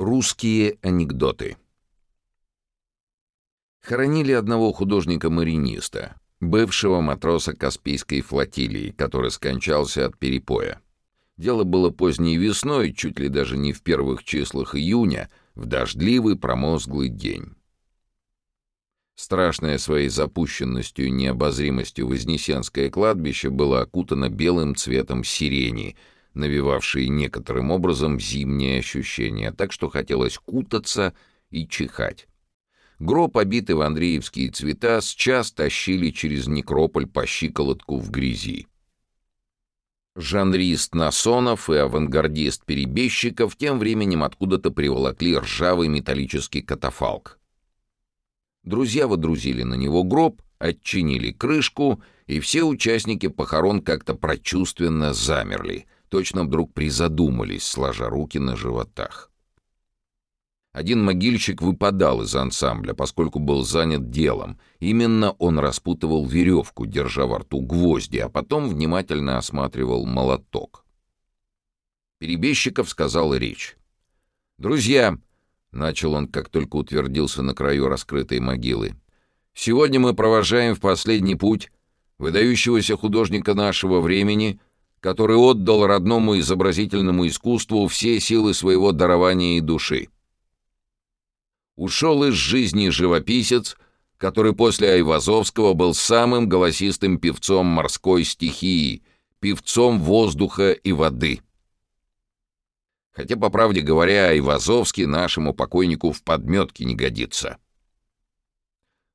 Русские анекдоты. Хоронили одного художника-мариниста, бывшего матроса Каспийской флотилии, который скончался от перепоя. Дело было поздней весной, чуть ли даже не в первых числах июня, в дождливый промозглый день. Страшное своей запущенностью и необозримостью Вознесенское кладбище было окутано белым цветом сирени — навевавшие некоторым образом зимние ощущения, так что хотелось кутаться и чихать. Гроб, обитый в андреевские цвета, с час тащили через некрополь по щиколотку в грязи. Жанрист Насонов и авангардист Перебежчиков тем временем откуда-то приволокли ржавый металлический катафалк. Друзья водрузили на него гроб, отчинили крышку, и все участники похорон как-то прочувственно замерли — точно вдруг призадумались, сложа руки на животах. Один могильщик выпадал из ансамбля, поскольку был занят делом. Именно он распутывал веревку, держа во рту гвозди, а потом внимательно осматривал молоток. Перебежчиков сказал речь. «Друзья!» — начал он, как только утвердился на краю раскрытой могилы. «Сегодня мы провожаем в последний путь выдающегося художника нашего времени — который отдал родному изобразительному искусству все силы своего дарования и души. Ушел из жизни живописец, который после Айвазовского был самым голосистым певцом морской стихии, певцом воздуха и воды. Хотя, по правде говоря, Айвазовский нашему покойнику в подметке не годится.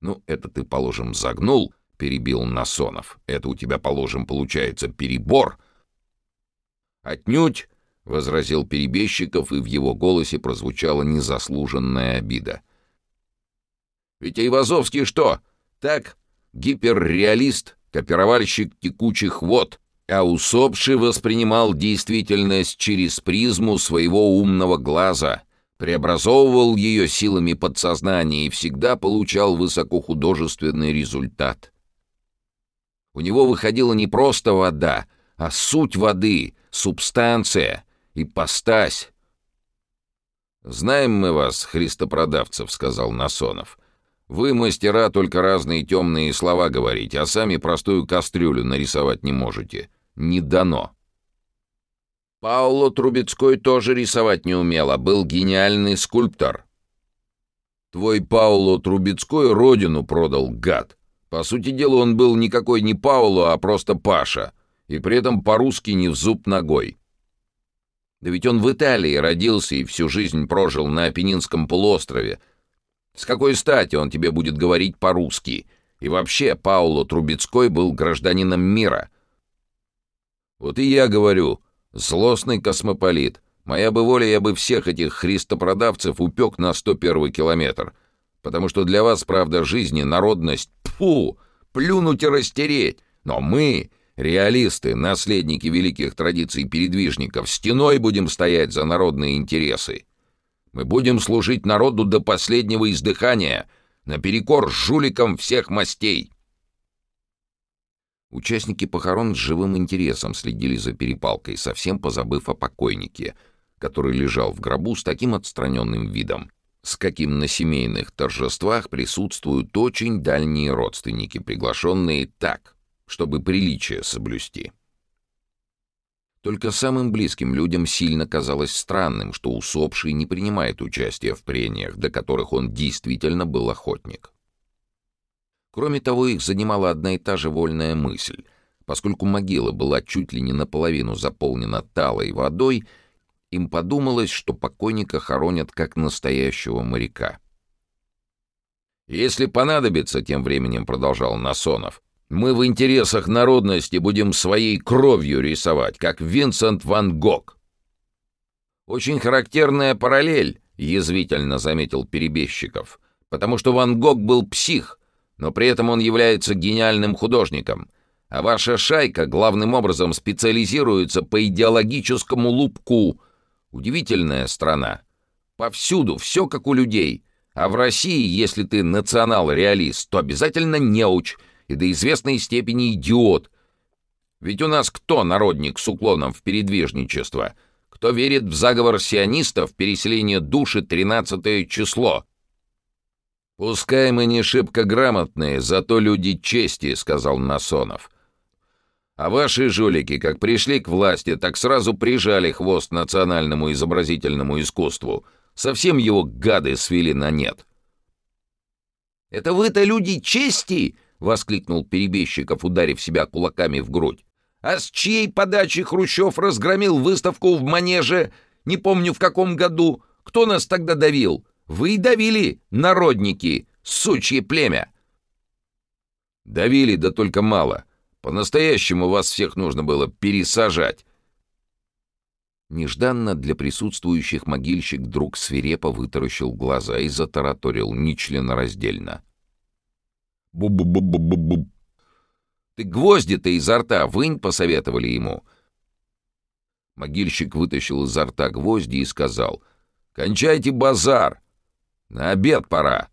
Ну, это ты, положим, загнул, — перебил Насонов. Это у тебя, положим, получается перебор — «Отнюдь!» — возразил Перебежчиков, и в его голосе прозвучала незаслуженная обида. «Ведь Айвазовский что? Так, гиперреалист, копировальщик текучих вод, а усопший воспринимал действительность через призму своего умного глаза» преобразовывал ее силами подсознания и всегда получал высокохудожественный результат. У него выходила не просто вода, а суть воды, субстанция, ипостась. «Знаем мы вас, христопродавцев», — сказал Насонов. «Вы, мастера, только разные темные слова говорить, а сами простую кастрюлю нарисовать не можете. Не дано». Пауло Трубецкой тоже рисовать не умел, а был гениальный скульптор. Твой Пауло Трубецкой родину продал, гад. По сути дела, он был никакой не Пауло, а просто Паша и при этом по-русски не в зуб ногой. Да ведь он в Италии родился и всю жизнь прожил на Апеннинском полуострове. С какой стати он тебе будет говорить по-русски? И вообще, Пауло Трубецкой был гражданином мира. Вот и я говорю, злостный космополит. Моя бы воля, я бы всех этих христопродавцев упек на 101 километр. Потому что для вас, правда, жизни, народность, фу, плюнуть и растереть. Но мы, Реалисты, наследники великих традиций передвижников, стеной будем стоять за народные интересы. Мы будем служить народу до последнего издыхания, наперекор жуликам всех мастей. Участники похорон с живым интересом следили за перепалкой, совсем позабыв о покойнике, который лежал в гробу с таким отстраненным видом, с каким на семейных торжествах присутствуют очень дальние родственники, приглашенные так, чтобы приличие соблюсти. Только самым близким людям сильно казалось странным, что усопший не принимает участия в прениях, до которых он действительно был охотник. Кроме того, их занимала одна и та же вольная мысль. Поскольку могила была чуть ли не наполовину заполнена талой водой, им подумалось, что покойника хоронят как настоящего моряка. «Если понадобится, — тем временем продолжал Насонов, мы в интересах народности будем своей кровью рисовать, как Винсент Ван Гог. Очень характерная параллель, язвительно заметил Перебежчиков, потому что Ван Гог был псих, но при этом он является гениальным художником, а ваша шайка главным образом специализируется по идеологическому лупку. Удивительная страна. Повсюду все как у людей, а в России, если ты национал-реалист, то обязательно неуч — и до известной степени идиот. Ведь у нас кто народник с уклоном в передвижничество? Кто верит в заговор сионистов, переселение души — тринадцатое число. «Пускай мы не шибко грамотные, зато люди чести», — сказал Насонов. «А ваши жулики, как пришли к власти, так сразу прижали хвост национальному изобразительному искусству. Совсем его гады свели на нет». «Это вы-то люди чести?» — воскликнул Перебежчиков, ударив себя кулаками в грудь. «А с чьей подачи Хрущев разгромил выставку в Манеже? Не помню, в каком году. Кто нас тогда давил? Вы давили, народники, сучье племя!» «Давили, да только мало. По-настоящему вас всех нужно было пересажать». Нежданно для присутствующих могильщик вдруг свирепо вытаращил глаза и затараторил нечленораздельно. «Бу-бу-бу-бу-бу-бу!» «Ты гвозди-то изо рта вынь!» — посоветовали ему. Могильщик вытащил изо рта гвозди и сказал, «Кончайте базар! На обед пора!»